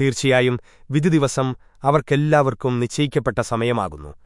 തീർച്ചയായും വിധി ദിവസം അവർക്കെല്ലാവർക്കും നിശ്ചയിക്കപ്പെട്ട സമയമാകുന്നു